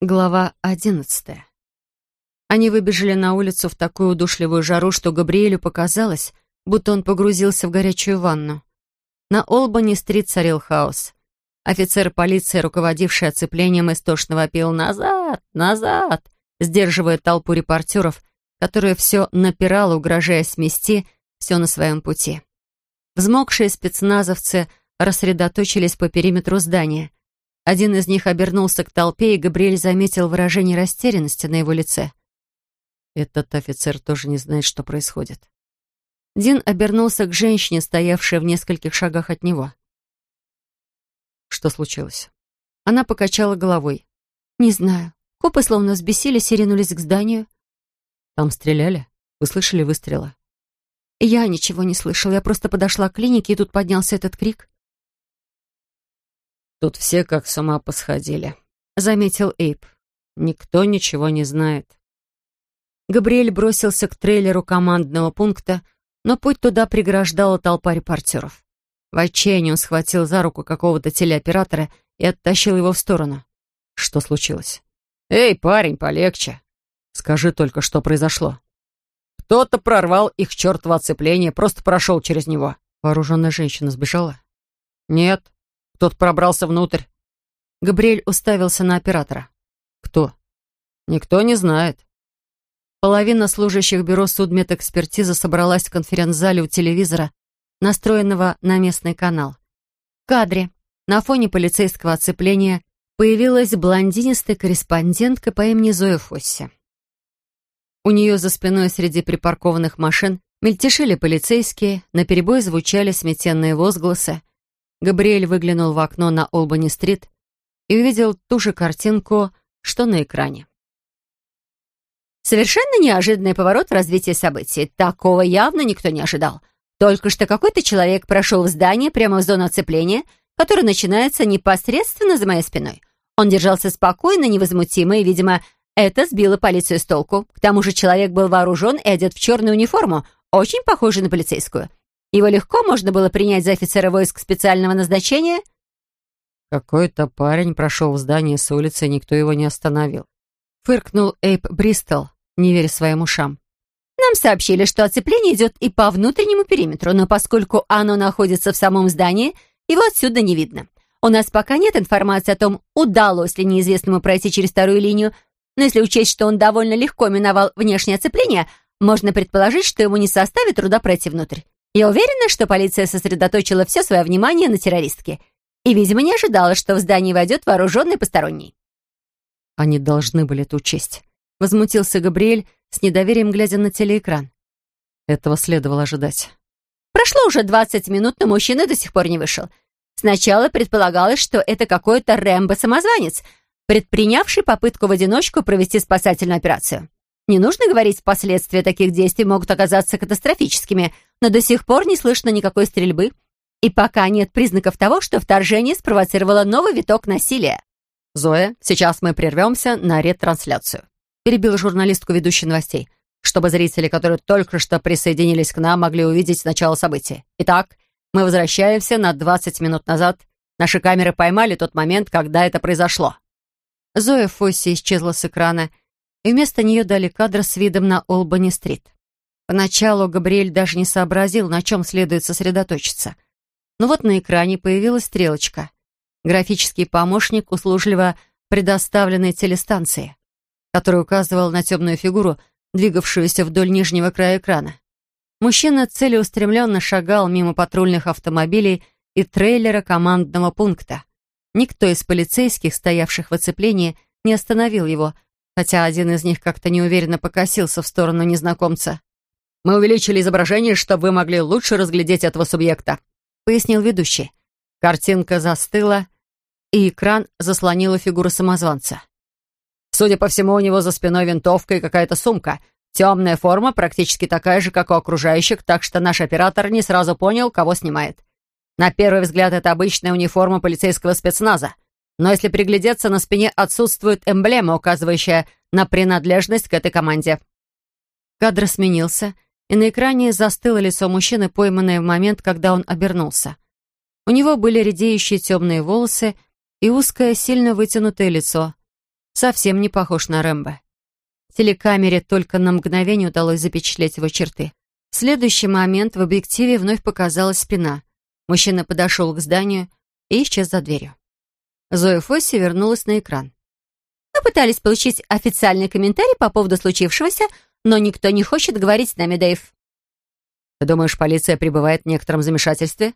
Глава одиннадцатая. Они выбежали на улицу в такую удушливую жару, что Габриэлю показалось, будто он погрузился в горячую ванну. На Олбани-стрит царил хаос. Офицер полиции, руководивший оцеплением, истошно вопил «Назад! Назад!», сдерживая толпу репортеров, которая все напирала, угрожая смести все на своем пути. Взмокшие спецназовцы рассредоточились по периметру здания — один из них обернулся к толпе, и Габриэль заметил выражение растерянности на его лице. Этот офицер тоже не знает, что происходит. Дин обернулся к женщине, стоявшей в нескольких шагах от него. Что случилось? Она покачала головой. «Не знаю. Копы словно взбесились и ринулись к зданию». «Там стреляли? Вы слышали выстрелы?» «Я ничего не слышала. Я просто подошла к клинике, и тут поднялся этот крик. «Тут все как с ума посходили», — заметил Эйп. «Никто ничего не знает». Габриэль бросился к трейлеру командного пункта, но путь туда преграждала толпа репортеров. В отчаянии он схватил за руку какого-то телеоператора и оттащил его в сторону. Что случилось? «Эй, парень, полегче. Скажи только, что произошло». «Кто-то прорвал их чертово оцепление, просто прошел через него». Вооруженная женщина сбежала? «Нет, кто-то пробрался внутрь. Габриэль уставился на оператора. Кто? Никто не знает. Половина служащих бюро судмедэкспертизы собралась в конференц-зале у телевизора, настроенного на местный канал. В кадре, на фоне полицейского оцепления, появилась блондинистая корреспондентка по имени Зоя Фосси. У нее за спиной среди припаркованных машин мельтешили полицейские, наперебой звучали сметенные возгласы, Габриэль выглянул в окно на Олбани-стрит и увидел ту же картинку, что на экране. Совершенно неожиданный поворот в развитии событий. Такого явно никто не ожидал. Только что какой-то человек прошел в здание прямо в зону оцепления, которое начинается непосредственно за моей спиной. Он держался спокойно, невозмутимо, и, видимо, это сбило полицию с толку. К тому же человек был вооружен и одет в черную униформу, очень похожую на полицейскую. Его легко можно было принять за офицера войск специального назначения?» «Какой-то парень прошел в здание с улицы, и никто его не остановил». Фыркнул Эйп Бристол, не веря своим ушам. «Нам сообщили, что оцепление идет и по внутреннему периметру, но поскольку оно находится в самом здании, его отсюда не видно. У нас пока нет информации о том, удалось ли неизвестному пройти через вторую линию, но если учесть, что он довольно легко миновал внешнее оцепление, можно предположить, что ему не составит труда пройти внутрь. Я уверена, что полиция сосредоточила все свое внимание на террористке и, видимо, не ожидала, что в здание войдет вооруженный посторонний. Они должны были это учесть. Возмутился Габриэль, с недоверием глядя на телеэкран. Этого следовало ожидать. Прошло уже 20 минут, но мужчина до сих пор не вышел. Сначала предполагалось, что это какой-то Рэмбо-самозванец, предпринявший попытку в одиночку провести спасательную операцию. Не нужно говорить, последствия таких действий могут оказаться катастрофическими, но до сих пор не слышно никакой стрельбы. И пока нет признаков того, что вторжение спровоцировало новый виток насилия. «Зоя, сейчас мы прервемся на ретрансляцию», перебил журналистку ведущей новостей, чтобы зрители, которые только что присоединились к нам, могли увидеть начало событий. Итак, мы возвращаемся на 20 минут назад. Наши камеры поймали тот момент, когда это произошло. Зоя Фосси исчезла с экрана, и вместо нее дали кадр с видом на Олбани-стрит. Поначалу Габриэль даже не сообразил, на чем следует сосредоточиться. Но вот на экране появилась стрелочка. Графический помощник, услужливо предоставленной телестанции, который указывал на темную фигуру, двигавшуюся вдоль нижнего края экрана. Мужчина целеустремленно шагал мимо патрульных автомобилей и трейлера командного пункта. Никто из полицейских, стоявших в оцеплении, не остановил его, хотя один из них как-то неуверенно покосился в сторону незнакомца. «Мы увеличили изображение, чтобы вы могли лучше разглядеть этого субъекта», — пояснил ведущий. Картинка застыла, и экран заслонила фигуру самозванца. Судя по всему, у него за спиной винтовка и какая-то сумка. Темная форма практически такая же, как у окружающих, так что наш оператор не сразу понял, кого снимает. На первый взгляд, это обычная униформа полицейского спецназа — но если приглядеться, на спине отсутствует эмблема, указывающая на принадлежность к этой команде. Кадр сменился, и на экране застыло лицо мужчины, пойманное в момент, когда он обернулся. У него были редеющие темные волосы и узкое, сильно вытянутое лицо. совсем не похож на Рэмбо. Телекамере только на мгновение удалось запечатлеть его черты. В следующий момент в объективе вновь показалась спина. Мужчина подошел к зданию и исчез за дверью. Зоя Фосси вернулась на экран. Мы пытались получить официальный комментарий по поводу случившегося, но никто не хочет говорить с нами, Дэйв. Ты думаешь, полиция пребывает в некотором замешательстве?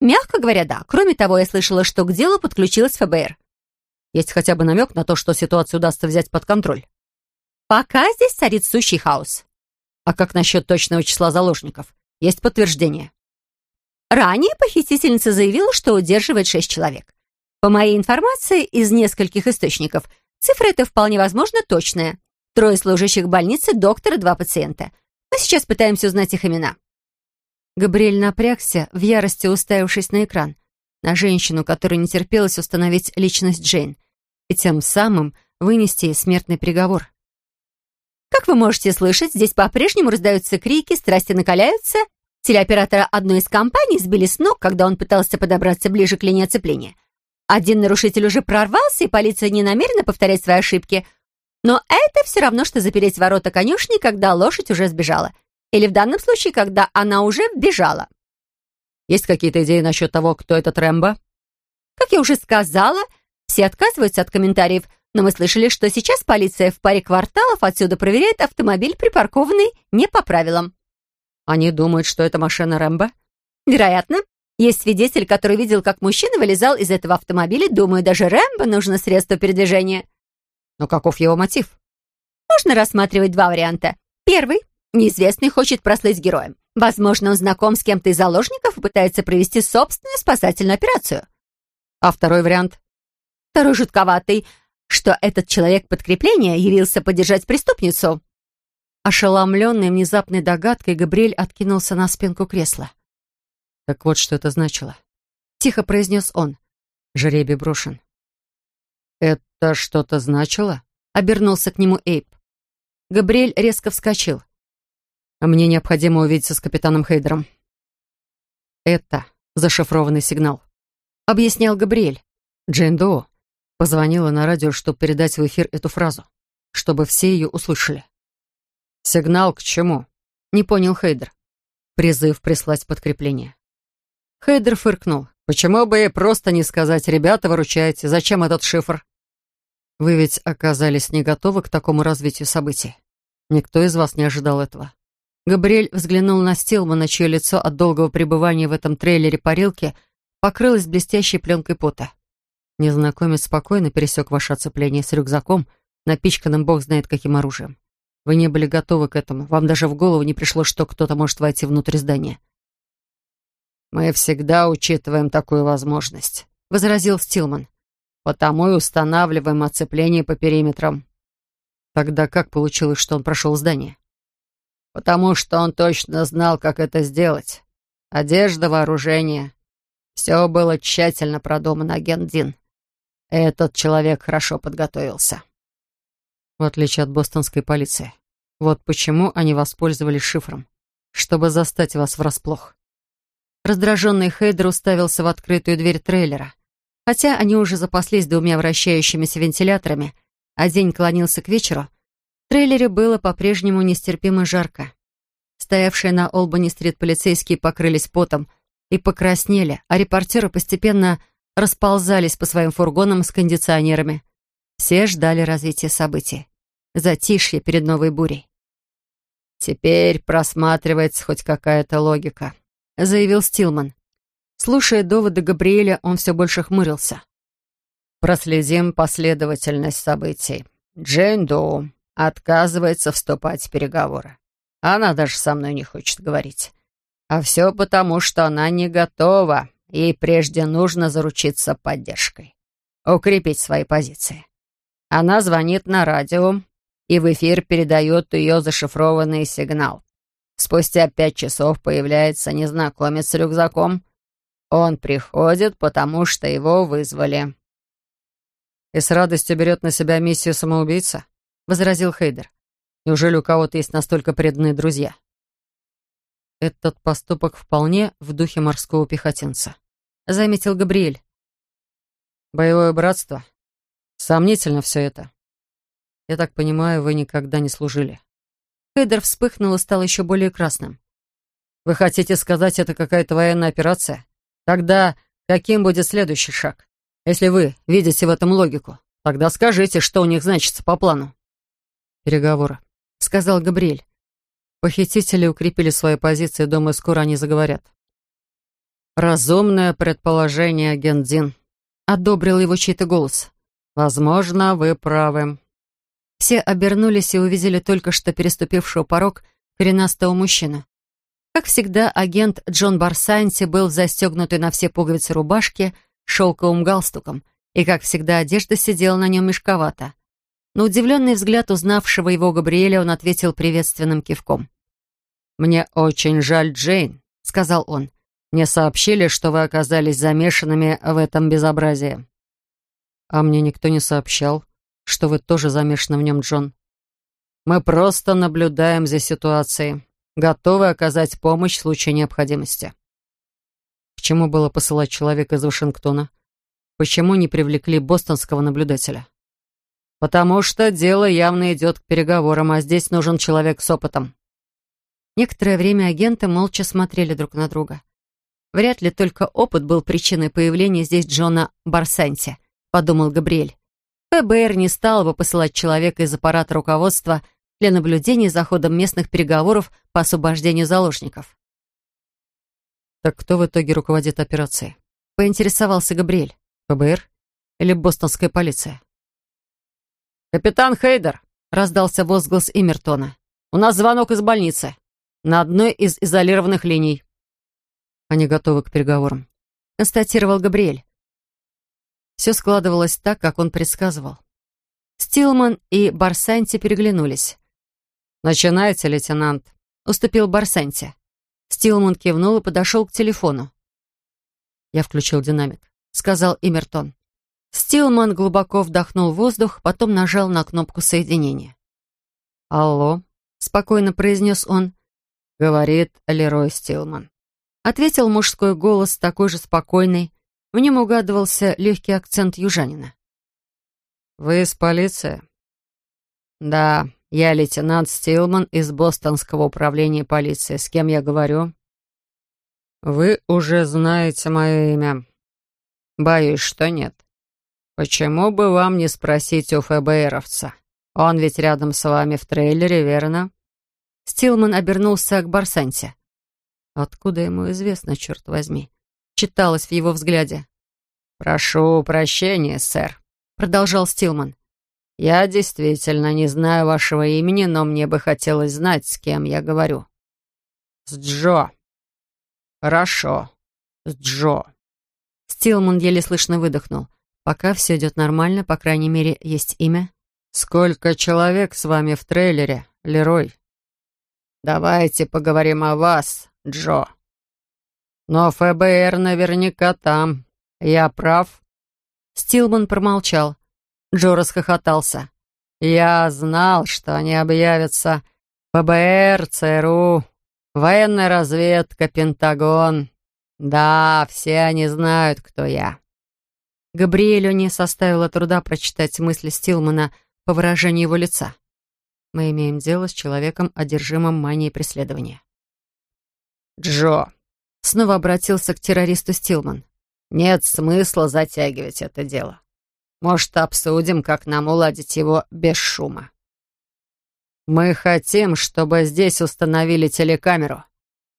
Мягко говоря, да. Кроме того, я слышала, что к делу подключилась ФБР. Есть хотя бы намек на то, что ситуацию удастся взять под контроль? Пока здесь царит сущий хаос. А как насчет точного числа заложников? Есть подтверждение? Ранее похитительница заявила, что удерживает шесть человек. По моей информации из нескольких источников, цифра эта вполне возможно точная. Трое служащих больницы, доктор и два пациента. Мы сейчас пытаемся узнать их имена. Габриэль напрягся, в ярости уставившись на экран, на женщину, которая не терпелась установить личность Джейн, и тем самым вынести смертный приговор. Как вы можете слышать, здесь по-прежнему раздаются крики, страсти накаляются. Телеоператора одной из компаний сбили с ног, когда он пытался подобраться ближе к линии оцепления. Один нарушитель уже прорвался, и полиция не намерена повторять свои ошибки. Но это все равно, что запереть ворота конюшни, когда лошадь уже сбежала. Или в данном случае, когда она уже бежала. Есть какие-то идеи насчет того, кто этот Рэмбо? Как я уже сказала, все отказываются от комментариев, но мы слышали, что сейчас полиция в паре кварталов отсюда проверяет автомобиль, припаркованный не по правилам. Они думают, что это машина Рэмбо? Вероятно. Есть свидетель, который видел, как мужчина вылезал из этого автомобиля. Думаю, даже Рэмбо нужно средство передвижения. Но каков его мотив? Можно рассматривать два варианта. Первый. Неизвестный хочет прослыть героем. Возможно, он знаком с кем-то из заложников и пытается провести собственную спасательную операцию. А второй вариант? Второй жутковатый, что этот человек подкрепления явился поддержать преступницу. Ошеломленный внезапной догадкой, Габриэль откинулся на спинку кресла. «Так вот, что это значило», — тихо произнес он. Жеребий брошен. «Это что-то значило?» — обернулся к нему Эйп. Габриэль резко вскочил. Мне необходимо увидеться с капитаном Хейдером. Это зашифрованный сигнал. Объяснял Габриэль. Джейн Доу позвонила на радио, чтобы передать в эфир эту фразу, чтобы все ее услышали. «Сигнал к чему?» — не понял Хейдер. Призыв прислать подкрепление. Хейдер фыркнул. «Почему бы ей просто не сказать, ребята, выручайте, зачем этот шифр?» «Вы ведь оказались не готовы к такому развитию событий. Никто из вас не ожидал этого. Габриэль взглянул на Стилмана, чье лицо от долгого пребывания в этом трейлере парилки покрылось блестящей пленкой пота. Незнакомец спокойно пересек ваше оцепление с рюкзаком, напичканным бог знает каким оружием. Вы не были готовы к этому. Вам даже в голову не пришло, что кто-то может войти внутрь здания. «Мы всегда учитываем такую возможность», — возразил Стилман. «Потому и устанавливаем оцепление по периметрам». Тогда как получилось, что он прошел здание? потому что он точно знал, как это сделать. Одежда, вооружение. Все было тщательно продумано, агент Дин. Этот человек хорошо подготовился. В отличие от бостонской полиции. Вот почему они воспользовались шифром. Чтобы застать вас врасплох. Раздраженный Хейдер уставился в открытую дверь трейлера. Хотя они уже запаслись двумя вращающимися вентиляторами, а день клонился к вечеру, в трейлере было по-прежнему нестерпимо жарко. Стоявшие на Олбани-стрит полицейские покрылись потом и покраснели, а репортеры постепенно расползались по своим фургонам с кондиционерами. Все ждали развития событий. Затишье перед новой бурей. «Теперь просматривается хоть какая-то логика», — заявил Стилман. Слушая доводы Габриэля, он все больше хмурился. «Проследим последовательность событий. Джейн Доу, отказывается вступать в переговоры. Она даже со мной не хочет говорить. А все потому, что она не готова. Ей прежде нужно заручиться поддержкой. Укрепить свои позиции. Она звонит на радио и в эфир передает ее зашифрованный сигнал. Спустя пять часов появляется незнакомец с рюкзаком. Он приходит, потому что его вызвали. И с радостью берет на себя миссию самоубийца? возразил Хейдер. «Неужели у кого-то есть настолько преданные друзья?» «Этот поступок вполне в духе морского пехотинца», — заметил Габриэль. «Боевое братство? Сомнительно все это. Я так понимаю, вы никогда не служили. Хейдер вспыхнул и стал еще более красным. Вы хотите сказать, это какая-то военная операция? Тогда каким будет следующий шаг? Если вы видите в этом логику, тогда скажите, что у них значится по плану. Переговоры, сказал Габриэль. Похитители укрепили свои позиции, думаю, скоро они заговорят. «Разумное предположение, агент Дин», — одобрил его чей-то голос. «Возможно, вы правы». Все обернулись и увидели только что переступившего порог коренастого мужчину. Как всегда, агент Джон Барсанти был в застегнутой на все пуговицы рубашке шелковым галстуком, и, как всегда, одежда сидела на нем мешковато. На удивленный взгляд узнавшего его Габриэля он ответил приветственным кивком. «Мне очень жаль, Джейн», — сказал он. «Мне сообщили, что вы оказались замешанными в этом безобразии». «А мне никто не сообщал, что вы тоже замешаны в нем, Джон. Мы просто наблюдаем за ситуацией, готовы оказать помощь в случае необходимости». К чему было посылать человека из Вашингтона? Почему не привлекли бостонского наблюдателя? «Потому что дело явно идет к переговорам, а здесь нужен человек с опытом». Некоторое время агенты молча смотрели друг на друга. Вряд ли только опыт был причиной появления здесь Джона Барсанти, подумал Габриэль. ФБР не стало бы посылать человека из аппарата руководства для наблюдения за ходом местных переговоров по освобождению заложников. «Так кто в итоге руководит операцией?» — поинтересовался Габриэль. «ФБР или бостонская полиция?» «Капитан Хейдер!» — раздался возглас Имертона. «У нас звонок из больницы. На одной из изолированных линий». «Они готовы к переговорам», — констатировал Габриэль. Все складывалось так, как он предсказывал. Стилман и Барсанти переглянулись. «Начинайте, лейтенант», — уступил Барсанти. Стилман кивнул и подошел к телефону. «Я включил динамик», — сказал Имертон. Стилман глубоко вдохнул воздух, потом нажал на кнопку соединения. «Алло», — спокойно произнес он. «Говорит Лерой Стилман». Ответил мужской голос, такой же спокойный. В нем угадывался легкий акцент южанина. «Вы из полиции?» «Да, я лейтенант Стилман из Бостонского управления полиции. С кем я говорю?» «Вы уже знаете мое имя». «Боюсь, что нет». «Почему бы вам не спросить у ФБРовца? Он ведь рядом с вами в трейлере, верно?» Стилман обернулся к Барсанте. «Откуда ему известно, черт возьми?» Читалось в его взгляде. «Прошу прощения, сэр», — продолжал Стилман. «Я действительно не знаю вашего имени, но мне бы хотелось знать, с кем я говорю». «С Джо». «Хорошо, с Джо». Стилман еле слышно выдохнул. Пока все идет нормально, по крайней мере, есть имя. «Сколько человек с вами в трейлере, Лерой?» «Давайте поговорим о вас, Джо». «Но ФБР наверняка там. Я прав?» Стилман промолчал. Джо расхохотался. «Я знал, что они объявятся. ФБР, ЦРУ, военная разведка, Пентагон. Да, все они знают, кто я». Габриэлю не составило труда прочитать мысли Стилмана по выражению его лица. Мы имеем дело с человеком, одержимым манией преследования. «Джо!» — снова обратился к террористу Стилман. «Нет смысла затягивать это дело. Может, обсудим, как нам уладить его без шума?» «Мы хотим, чтобы здесь установили телекамеру.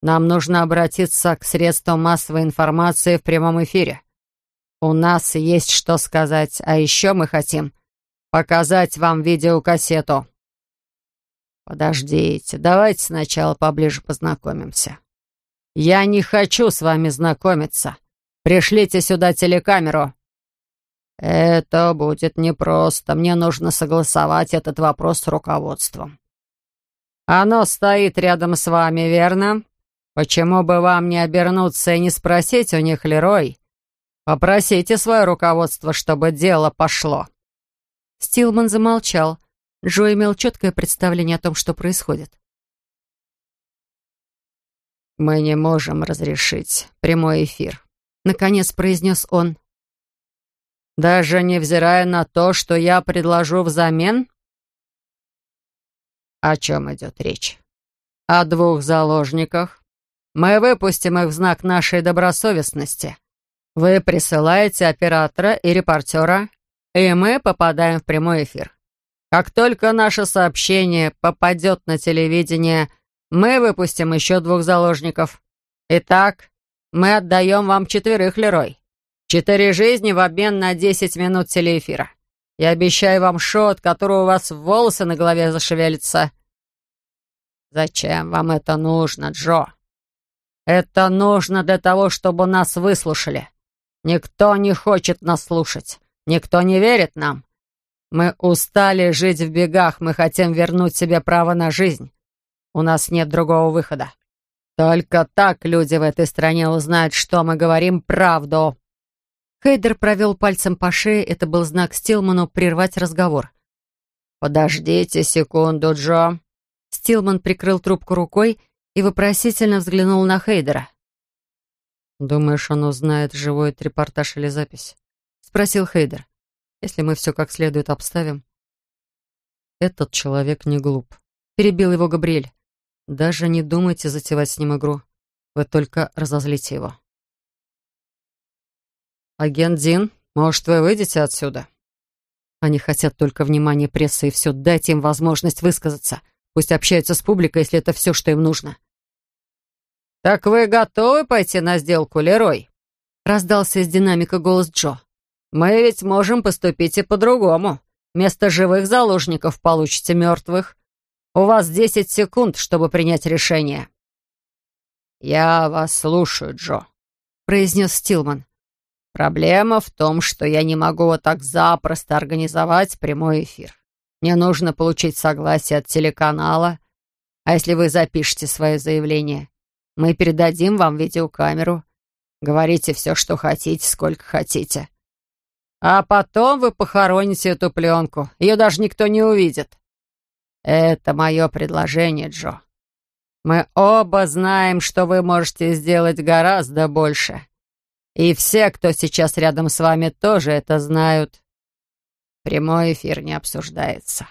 Нам нужно обратиться к средствам массовой информации в прямом эфире. У нас есть что сказать, а еще мы хотим показать вам видеокассету. Подождите, давайте сначала поближе познакомимся. Я не хочу с вами знакомиться. Пришлите сюда телекамеру. Это будет непросто. Мне нужно согласовать этот вопрос с руководством. Оно стоит рядом с вами, верно? Почему бы вам не обернуться и не спросить у них, Лерой, Попросите свое руководство, чтобы дело пошло». Стилман замолчал. Джо имел четкое представление о том, что происходит. «Мы не можем разрешить прямой эфир», — наконец произнес он. «Даже невзирая на то, что я предложу взамен?» «О чем идет речь?» «О двух заложниках. Мы выпустим их в знак нашей добросовестности. Вы присылаете оператора и репортера, и мы попадаем в прямой эфир. Как только наше сообщение попадет на телевидение, мы выпустим еще двух заложников. Итак, мы отдаем вам четверых, Лерой. Четыре жизни в обмен на десять минут телеэфира. Я обещаю вам шоу, от которого у вас волосы на голове зашевелятся. Зачем вам это нужно, Джо? Это нужно для того, чтобы нас выслушали. Никто не хочет нас слушать. Никто не верит нам. Мы устали жить в бегах, мы хотим вернуть себе право на жизнь. У нас нет другого выхода. Только так люди в этой стране узнают, что мы говорим правду. Хейдер провел пальцем по шее, это был знак Стилману прервать разговор. «Подождите секунду, Джо». Стилман прикрыл трубку рукой и вопросительно взглянул на Хейдера. «Думаешь, он узнает, живой это репортаж или запись?» — спросил Хейдер. «Если мы все как следует обставим». «Этот человек не глуп», — перебил его Габриэль. «Даже не думайте затевать с ним игру. Вы только разозлите его». «Агент Дин, может, вы выйдете отсюда?» Они хотят только внимания прессы, и все, дайте им возможность высказаться. Пусть общаются с публикой, если это все, что им нужно. «Так вы готовы пойти на сделку, Лерой?» Раздался из динамика голос Джо. «Мы ведь можем поступить и по-другому. Вместо живых заложников получите мертвых. У вас десять секунд, чтобы принять решение». «Я вас слушаю, Джо», — произнес Стилман. Проблема в том, что я не могу вот так запросто организовать прямой эфир. Мне нужно получить согласие от телеканала. А если вы запишете свое заявление, мы передадим вам видеокамеру. Говорите все, что хотите, сколько хотите. А потом вы похороните эту пленку. Ее даже никто не увидит. Это мое предложение, Джо. Мы оба знаем, что вы можете сделать гораздо больше. И все, кто сейчас рядом с вами, тоже это знают. Прямой эфир не обсуждается.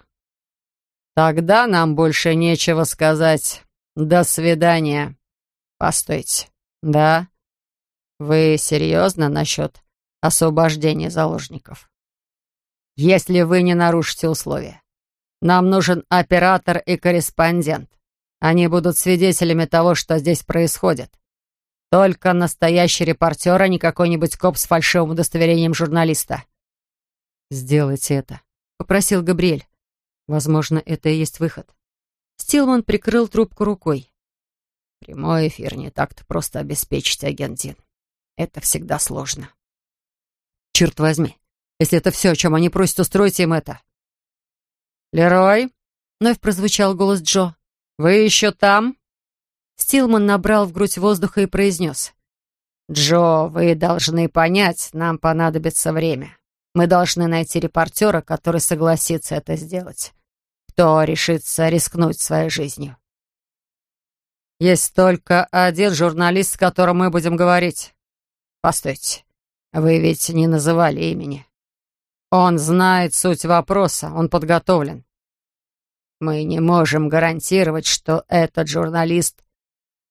Тогда нам больше нечего сказать. До свидания. Постойте. Да? Вы серьезно насчет освобождения заложников? Если вы не нарушите условия. Нам нужен оператор и корреспондент. Они будут свидетелями того, что здесь происходит. Только настоящий репортер, а не какой-нибудь коп с фальшивым удостоверением журналиста. «Сделайте это», — попросил Габриэль. «Возможно, это и есть выход». Стилман прикрыл трубку рукой. «Прямой эфир не так-то просто обеспечить, агент Дин. Это всегда сложно». «Черт возьми, если это все, о чем они просят, устройте им это». «Лерой?» — вновь прозвучал голос Джо. «Вы еще там?» Стилман набрал в грудь воздуха и произнес. «Джо, вы должны понять, нам понадобится время. Мы должны найти репортера, который согласится это сделать. Кто решится рискнуть своей жизнью?» «Есть только один журналист, с которым мы будем говорить. Постойте, вы ведь не называли имени. Он знает суть вопроса, он подготовлен. Мы не можем гарантировать, что этот журналист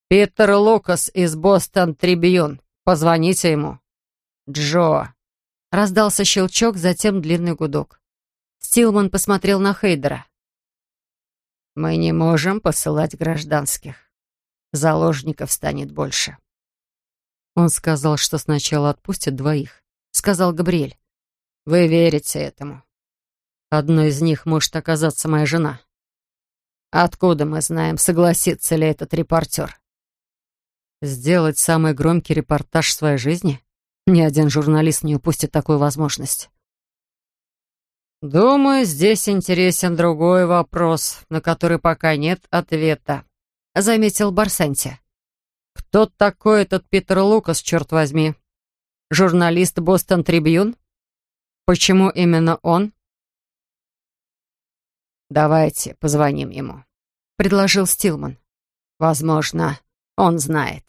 «Питер Лукас из Бостон Трибьюн. Позвоните ему». «Джо». Раздался щелчок, затем длинный гудок. Стилман посмотрел на Хейдера. «Мы не можем посылать гражданских. Заложников станет больше». «Он сказал, что сначала отпустят двоих», — сказал Габриэль. «Вы верите этому?» «Одной из них может оказаться моя жена». «Откуда мы знаем, согласится ли этот репортер?» Сделать самый громкий репортаж в своей жизни? Ни один журналист не упустит такую возможность. «Думаю, здесь интересен другой вопрос, на который пока нет ответа», — заметил Барсанти. «Кто такой этот Питер Лукас, черт возьми? Журналист Бостон Трибьюн? Почему именно он?» «Давайте позвоним ему», — предложил Стилман. «Возможно, он знает.